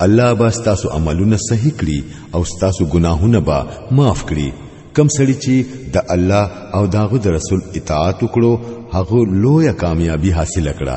الله به ستاسو عملونه صحیح کړي او ستاسو ګناهونه به معاف کړي کم سړی چې د الله او داغه د رسول اطاعت وکړو هغه لویه کامیابی حاصل کړه